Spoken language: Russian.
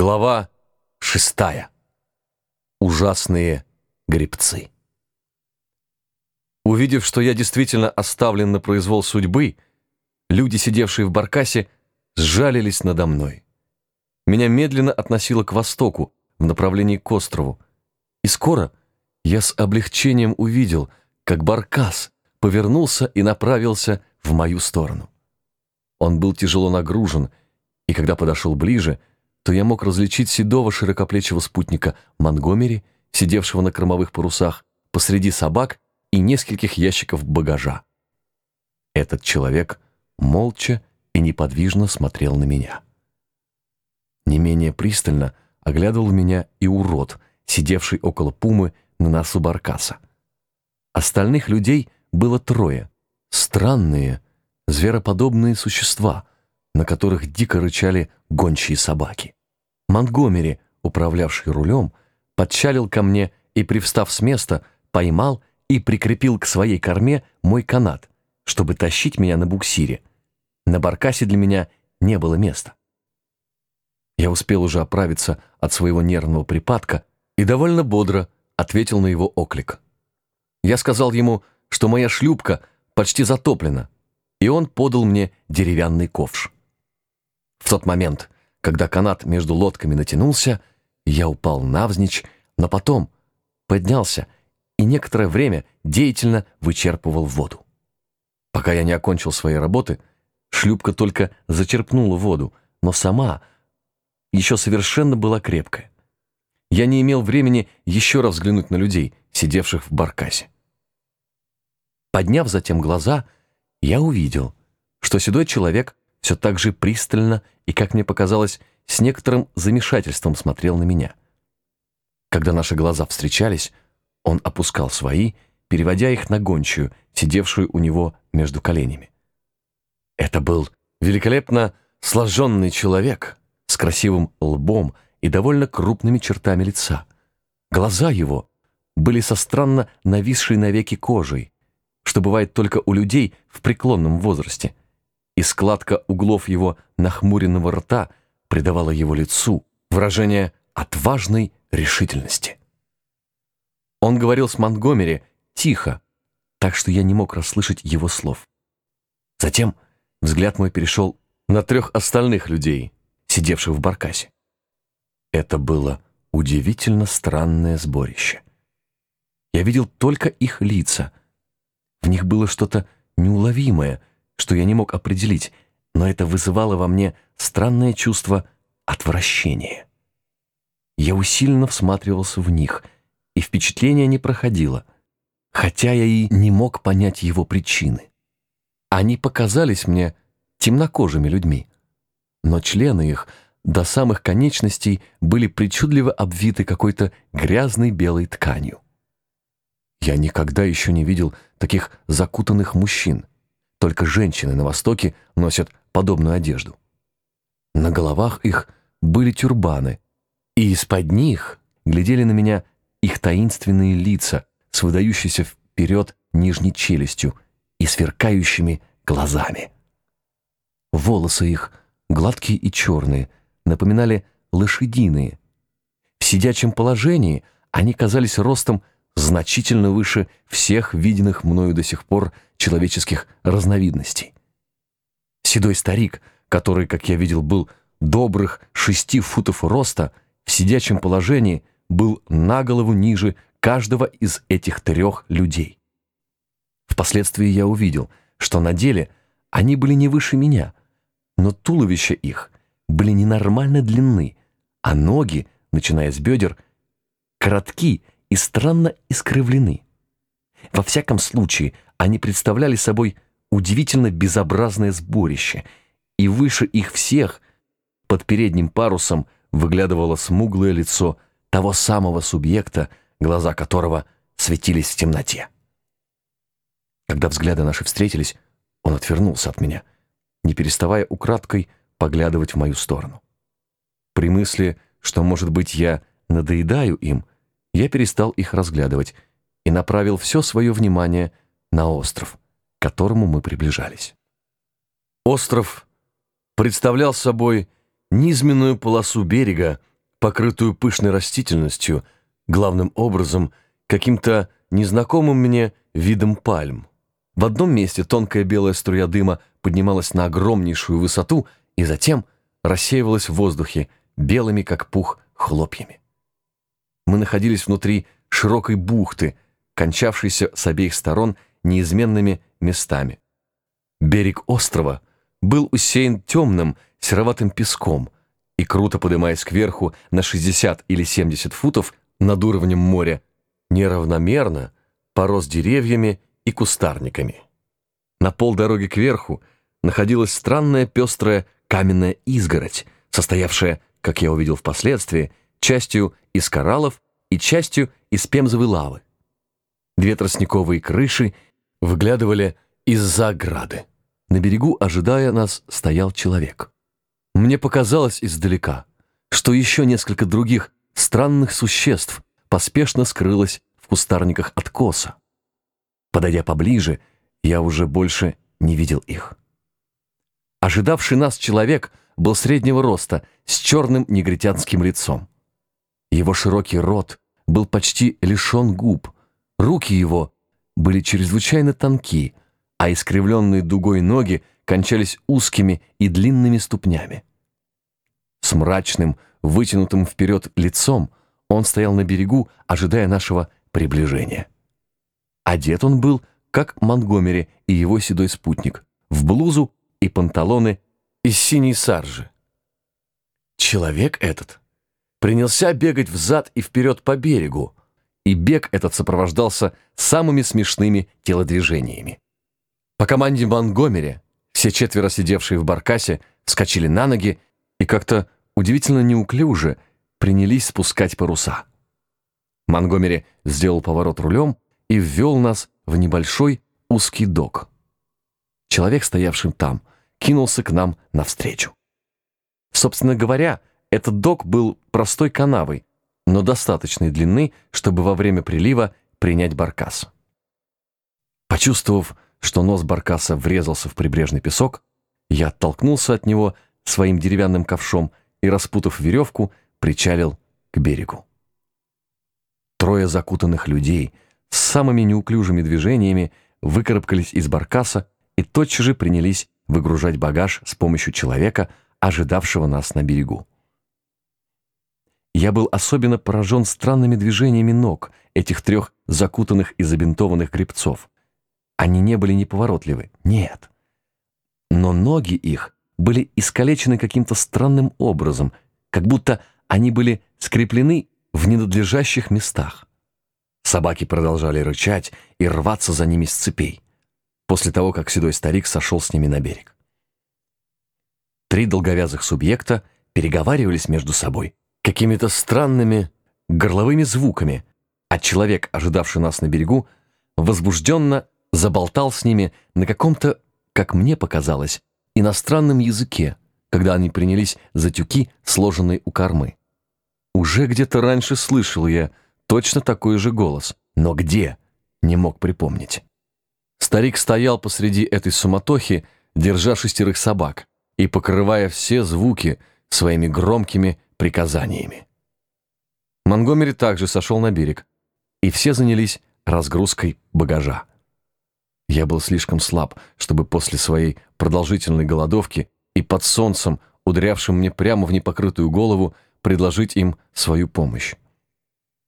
Глава шестая. Ужасные грибцы. Увидев, что я действительно оставлен на произвол судьбы, люди, сидевшие в баркасе, сжалились надо мной. Меня медленно относило к востоку, в направлении к острову, и скоро я с облегчением увидел, как баркас повернулся и направился в мою сторону. Он был тяжело нагружен, и когда подошел ближе — то я мог различить седого широкоплечего спутника Монгомери, сидевшего на кормовых парусах, посреди собак и нескольких ящиков багажа. Этот человек молча и неподвижно смотрел на меня. Не менее пристально оглядывал меня и урод, сидевший около пумы на носу баркаса. Остальных людей было трое. Странные, звероподобные существа, на которых дико рычали гончие собаки. Монтгомери, управлявший рулем, подчалил ко мне и, привстав с места, поймал и прикрепил к своей корме мой канат, чтобы тащить меня на буксире. На баркасе для меня не было места. Я успел уже оправиться от своего нервного припадка и довольно бодро ответил на его оклик. Я сказал ему, что моя шлюпка почти затоплена, и он подал мне деревянный ковш. В тот момент, когда канат между лодками натянулся, я упал навзничь, но потом поднялся и некоторое время деятельно вычерпывал воду. Пока я не окончил своей работы, шлюпка только зачерпнула воду, но сама еще совершенно была крепкая. Я не имел времени еще раз взглянуть на людей, сидевших в баркасе. Подняв затем глаза, я увидел, что седой человек все так же пристально и, как мне показалось, с некоторым замешательством смотрел на меня. Когда наши глаза встречались, он опускал свои, переводя их на гончую, сидевшую у него между коленями. Это был великолепно сложенный человек с красивым лбом и довольно крупными чертами лица. Глаза его были со странно нависшей навеки кожей, что бывает только у людей в преклонном возрасте – и складка углов его нахмуренного рта придавала его лицу выражение отважной решительности. Он говорил с Монтгомери тихо, так что я не мог расслышать его слов. Затем взгляд мой перешел на трех остальных людей, сидевших в баркасе. Это было удивительно странное сборище. Я видел только их лица. В них было что-то неуловимое, что я не мог определить, но это вызывало во мне странное чувство отвращения. Я усиленно всматривался в них, и впечатление не проходило, хотя я и не мог понять его причины. Они показались мне темнокожими людьми, но члены их до самых конечностей были причудливо обвиты какой-то грязной белой тканью. Я никогда еще не видел таких закутанных мужчин. Только женщины на Востоке носят подобную одежду. На головах их были тюрбаны, и из-под них глядели на меня их таинственные лица с выдающейся вперед нижней челюстью и сверкающими глазами. Волосы их, гладкие и черные, напоминали лошадиные. В сидячем положении они казались ростом значительно выше всех виденных мною до сих пор человеческих разновидностей. Седой старик, который, как я видел, был добрых шести футов роста, в сидячем положении был на голову ниже каждого из этих трех людей. Впоследствии я увидел, что на деле они были не выше меня, но туловища их были ненормально длинны, а ноги, начиная с бедер, коротки и странно искривлены. Во всяком случае, они представляли собой удивительно безобразное сборище, и выше их всех, под передним парусом, выглядывало смуглое лицо того самого субъекта, глаза которого светились в темноте. Когда взгляды наши встретились, он отвернулся от меня, не переставая украдкой поглядывать в мою сторону. При мысли, что, может быть, я надоедаю им, я перестал их разглядывать и направил все свое внимание на остров, к которому мы приближались. Остров представлял собой низменную полосу берега, покрытую пышной растительностью, главным образом каким-то незнакомым мне видом пальм. В одном месте тонкая белая струя дыма поднималась на огромнейшую высоту и затем рассеивалась в воздухе белыми, как пух, хлопьями. Мы находились внутри широкой бухты, кончавшейся с обеих сторон неизменными местами. Берег острова был усеян темным, сероватым песком, и, круто поднимаясь кверху на 60 или 70 футов над уровнем моря, неравномерно порос деревьями и кустарниками. На полдороги кверху находилась странная пестрая каменная изгородь, состоявшая, как я увидел впоследствии, частью из кораллов и частью из пемзовой лавы. Две тростниковые крыши выглядывали из-за ограды. На берегу, ожидая нас, стоял человек. Мне показалось издалека, что еще несколько других странных существ поспешно скрылось в кустарниках откоса. Подойдя поближе, я уже больше не видел их. Ожидавший нас человек был среднего роста, с черным негритянским лицом. Его широкий рот был почти лишен губ, руки его были чрезвычайно тонки, а искривленные дугой ноги кончались узкими и длинными ступнями. С мрачным, вытянутым вперед лицом он стоял на берегу, ожидая нашего приближения. Одет он был, как Монгомери и его седой спутник, в блузу и панталоны из синей саржи. Человек этот принялся бегать взад и вперед по берегу, и бег этот сопровождался самыми смешными телодвижениями. По команде Монгомери все четверо сидевшие в баркасе вскочили на ноги и как-то удивительно неуклюже принялись спускать паруса. Монгомери сделал поворот рулем и ввел нас в небольшой узкий док. Человек, стоявший там, кинулся к нам навстречу. Собственно говоря, этот док был простой канавой, но достаточной длины, чтобы во время прилива принять баркас. Почувствовав, что нос баркаса врезался в прибрежный песок, я оттолкнулся от него своим деревянным ковшом и, распутав веревку, причалил к берегу. Трое закутанных людей с самыми неуклюжими движениями выкарабкались из баркаса и тотчас же принялись выгружать багаж с помощью человека, ожидавшего нас на берегу. Я был особенно поражен странными движениями ног этих трех закутанных и забинтованных гребцов. Они не были неповоротливы, нет. Но ноги их были искалечены каким-то странным образом, как будто они были скреплены в ненадлежащих местах. Собаки продолжали рычать и рваться за ними с цепей после того, как седой старик сошел с ними на берег. Три долговязых субъекта переговаривались между собой какими-то странными горловыми звуками, а человек, ожидавший нас на берегу, возбужденно заболтал с ними на каком-то, как мне показалось, иностранном языке, когда они принялись за тюки, сложенные у кормы. Уже где-то раньше слышал я точно такой же голос, но где, не мог припомнить. Старик стоял посреди этой суматохи, держа шестерых собак и покрывая все звуки своими громкими приказаниями. Монгомери также сошел на берег, и все занялись разгрузкой багажа. Я был слишком слаб, чтобы после своей продолжительной голодовки и под солнцем, ударявшим мне прямо в непокрытую голову, предложить им свою помощь.